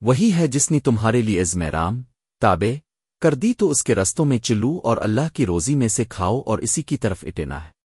وہی ہے جس نے تمہارے لیے ازمرام تابے کر دی تو اس کے رستوں میں چلو اور اللہ کی روزی میں سے کھاؤ اور اسی کی طرف اٹینا ہے۔